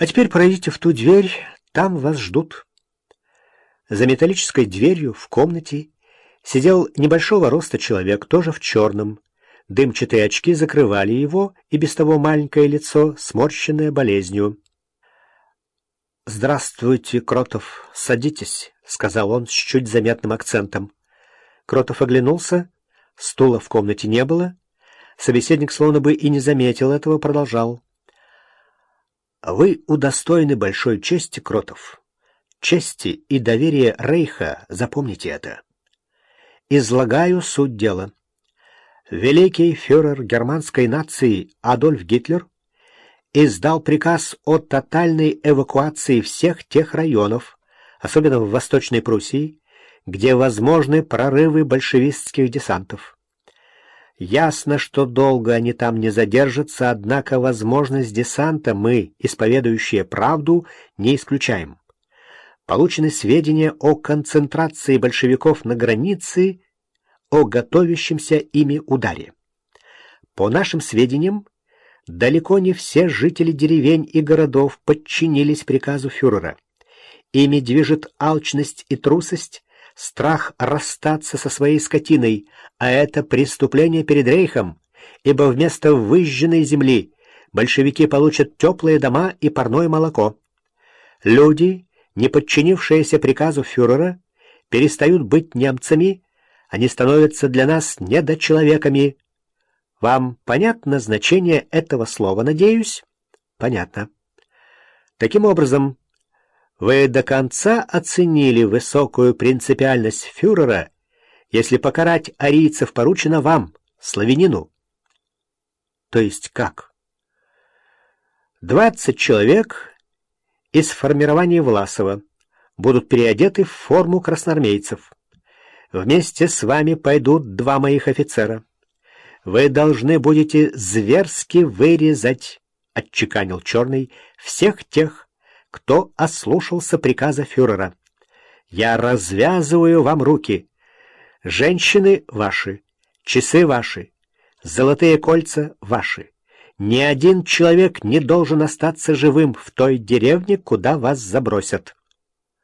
А теперь пройдите в ту дверь, там вас ждут. За металлической дверью в комнате сидел небольшого роста человек, тоже в черном. Дымчатые очки закрывали его, и без того маленькое лицо, сморщенное болезнью. «Здравствуйте, Кротов, садитесь», — сказал он с чуть заметным акцентом. Кротов оглянулся, стула в комнате не было. Собеседник словно бы и не заметил этого, продолжал. «Вы удостоены большой чести, Кротов чести и доверия Рейха, запомните это. Излагаю суть дела. Великий фюрер германской нации Адольф Гитлер издал приказ о тотальной эвакуации всех тех районов, особенно в Восточной Пруссии, где возможны прорывы большевистских десантов. Ясно, что долго они там не задержатся, однако возможность десанта мы, исповедующие правду, не исключаем получены сведения о концентрации большевиков на границе, о готовящемся ими ударе. По нашим сведениям, далеко не все жители деревень и городов подчинились приказу фюрера. Ими движет алчность и трусость, страх расстаться со своей скотиной, а это преступление перед рейхом, ибо вместо выжженной земли большевики получат теплые дома и парное молоко. Люди, не подчинившиеся приказу фюрера, перестают быть немцами, они становятся для нас недочеловеками. Вам понятно значение этого слова, надеюсь? Понятно. Таким образом, вы до конца оценили высокую принципиальность фюрера, если покарать арийцев поручено вам, славянину. То есть как? Двадцать человек из формирования Власова будут переодеты в форму красноармейцев. Вместе с вами пойдут два моих офицера. Вы должны будете зверски вырезать, — отчеканил Черный, — всех тех, кто ослушался приказа фюрера. Я развязываю вам руки. Женщины ваши, часы ваши, золотые кольца ваши. Ни один человек не должен остаться живым в той деревне, куда вас забросят.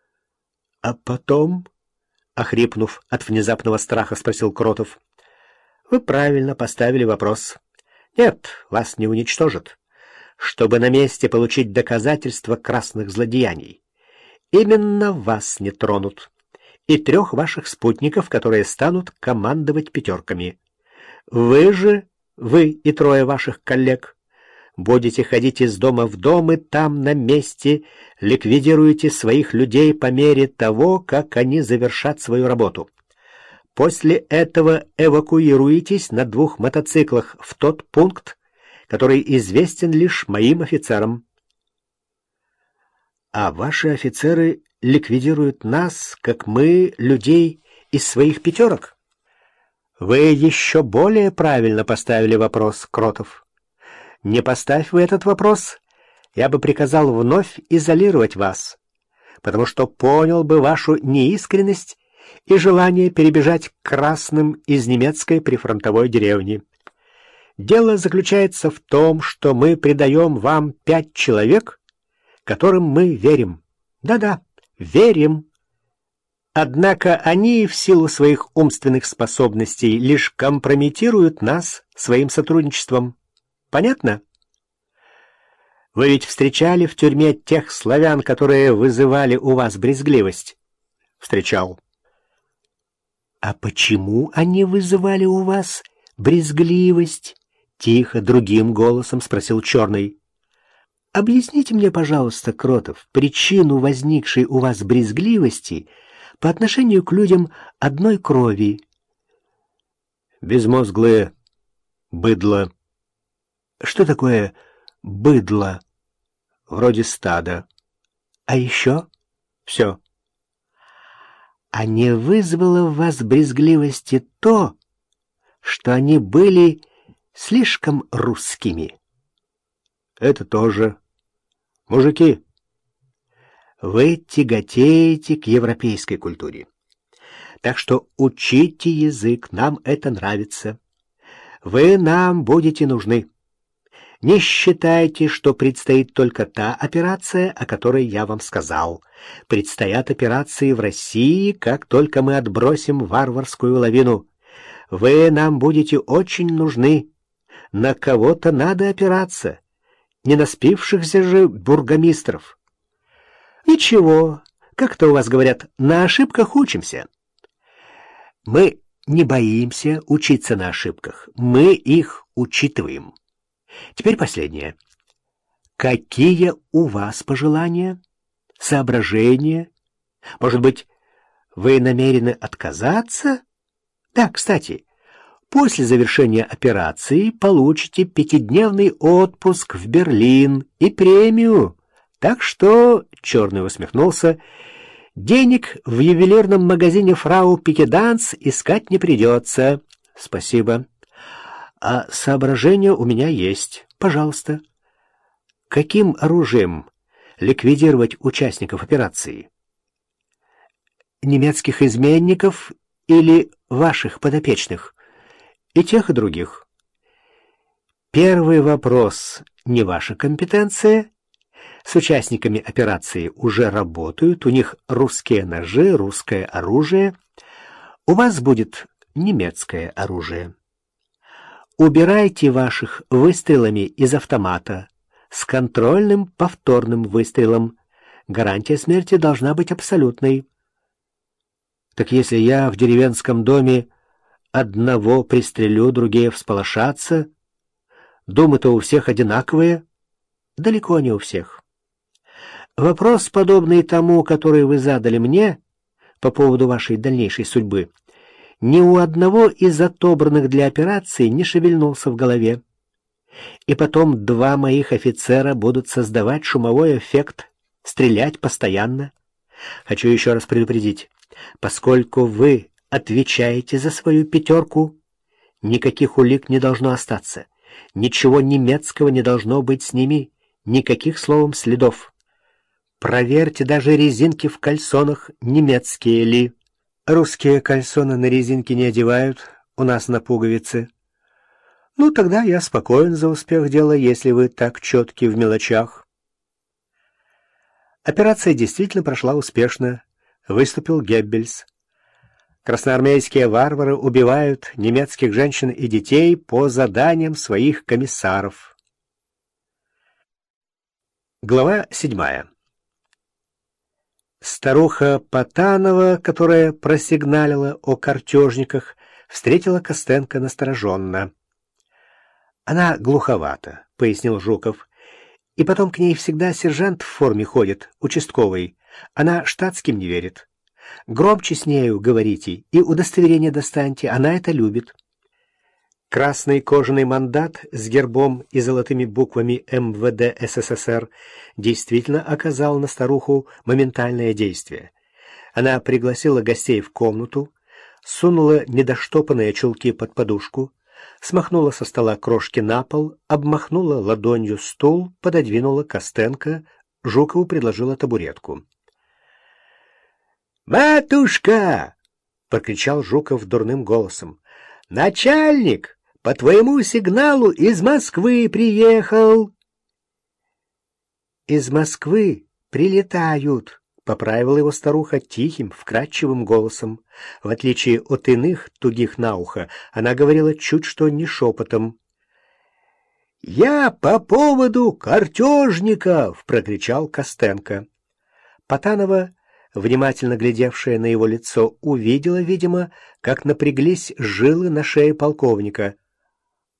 — А потом, — охрипнув от внезапного страха, спросил Кротов, — вы правильно поставили вопрос. Нет, вас не уничтожат, чтобы на месте получить доказательства красных злодеяний. Именно вас не тронут и трех ваших спутников, которые станут командовать пятерками. Вы же вы и трое ваших коллег будете ходить из дома в дом и там на месте ликвидируете своих людей по мере того, как они завершат свою работу. После этого эвакуируетесь на двух мотоциклах в тот пункт, который известен лишь моим офицерам. А ваши офицеры ликвидируют нас, как мы, людей из своих пятерок? Вы еще более правильно поставили вопрос, Кротов. Не поставь вы этот вопрос, я бы приказал вновь изолировать вас, потому что понял бы вашу неискренность и желание перебежать к красным из немецкой прифронтовой деревни. Дело заключается в том, что мы предаем вам пять человек, которым мы верим. Да-да, верим. Однако они в силу своих умственных способностей лишь компрометируют нас своим сотрудничеством. Понятно? Вы ведь встречали в тюрьме тех славян, которые вызывали у вас брезгливость? Встречал. А почему они вызывали у вас брезгливость? Тихо, другим голосом спросил Черный. Объясните мне, пожалуйста, Кротов, причину возникшей у вас брезгливости — по отношению к людям одной крови. Безмозглые быдло. Что такое быдло? Вроде стада. А еще? Все. А не вызвало в вас брезгливости то, что они были слишком русскими? Это тоже. Мужики, вы тяготеете к европейской культуре. Так что учите язык, нам это нравится. Вы нам будете нужны. Не считайте, что предстоит только та операция, о которой я вам сказал. Предстоят операции в России, как только мы отбросим варварскую лавину. Вы нам будете очень нужны. На кого-то надо опираться. Не на спившихся же бургомистров. Ничего, как-то у вас говорят, на ошибках учимся. Мы не боимся учиться на ошибках. Мы их учитываем. Теперь последнее. Какие у вас пожелания, соображения? Может быть, вы намерены отказаться? Да, кстати, после завершения операции получите пятидневный отпуск в Берлин и премию. Так что, — Черный усмехнулся, — денег в ювелирном магазине фрау Пикеданс искать не придется. Спасибо. А соображения у меня есть. Пожалуйста. Каким оружием ликвидировать участников операции? Немецких изменников или ваших подопечных? И тех, и других. Первый вопрос не ваша компетенция. С участниками операции уже работают, у них русские ножи, русское оружие. У вас будет немецкое оружие. Убирайте ваших выстрелами из автомата с контрольным повторным выстрелом. Гарантия смерти должна быть абсолютной. Так если я в деревенском доме одного пристрелю, другие всполошатся, думы-то у всех одинаковые, далеко не у всех. Вопрос, подобный тому, который вы задали мне по поводу вашей дальнейшей судьбы — ни у одного из отобранных для операции не шевельнулся в голове. И потом два моих офицера будут создавать шумовой эффект, стрелять постоянно. Хочу еще раз предупредить, поскольку вы отвечаете за свою пятерку, никаких улик не должно остаться, ничего немецкого не должно быть с ними, никаких словом следов. Проверьте даже резинки в кальсонах, немецкие ли. Русские кальсоны на резинке не одевают, у нас на пуговицы. Ну, тогда я спокоен за успех дела, если вы так четки в мелочах. Операция действительно прошла успешно. Выступил Геббельс. Красноармейские варвары убивают немецких женщин и детей по заданиям своих комиссаров. Глава седьмая. Старуха Потанова, которая просигналила о картежниках, встретила Костенко настороженно. «Она глуховата», — пояснил Жуков. «И потом к ней всегда сержант в форме ходит, участковый. Она штатским не верит. Громче с нею говорите и удостоверение достаньте, она это любит». Красный кожаный мандат с гербом и золотыми буквами МВД СССР действительно оказал на старуху моментальное действие. Она пригласила гостей в комнату, сунула недоштопанные чулки под подушку, смахнула со стола крошки на пол, обмахнула ладонью стул, пододвинула Костенко, Жукову предложила табуретку. «Матушка!» — прокричал Жуков дурным голосом. «Начальник!» По твоему сигналу из Москвы приехал. Из Москвы прилетают, поправила его старуха тихим, вкрадчивым голосом. В отличие от иных тугих на ухо, она говорила чуть что не шепотом. «Я по поводу картежников!» — прокричал Костенко. Потанова, внимательно глядевшая на его лицо, увидела, видимо, как напряглись жилы на шее полковника —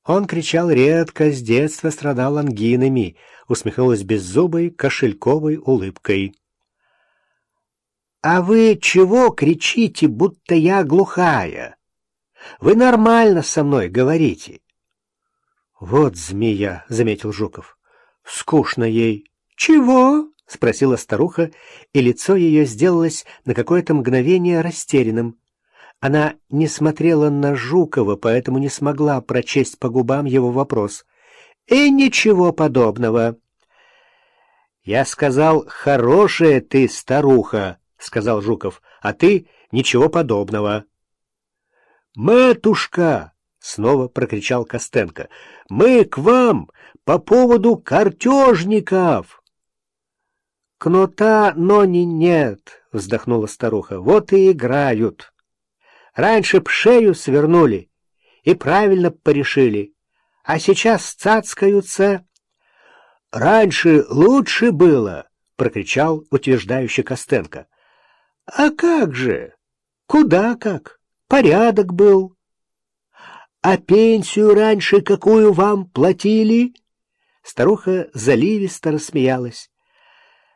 он кричал редко, с детства страдал ангинами, усмехнулась беззубой, кошельковой улыбкой. «А вы чего кричите, будто я глухая? Вы нормально со мной говорите». «Вот змея», — заметил Жуков. «Скучно ей». «Чего?» — спросила старуха, и лицо ее сделалось на какое-то мгновение растерянным. Она не смотрела на Жукова, поэтому не смогла прочесть по губам его вопрос. «И ничего подобного». «Я сказал, хорошая ты старуха», — сказал Жуков, — «а ты ничего подобного». «Матушка!» — снова прокричал Костенко. «Мы к вам по поводу картежников!» «Кнута, но не нет», — вздохнула старуха. «Вот и играют. Раньше б шею свернули и правильно порешили, а сейчас цацкаются». «Раньше лучше было», — прокричал утверждающий Костенко. «А как же? Куда как? Порядок был». «А пенсию раньше какую вам платили?» Старуха заливисто рассмеялась.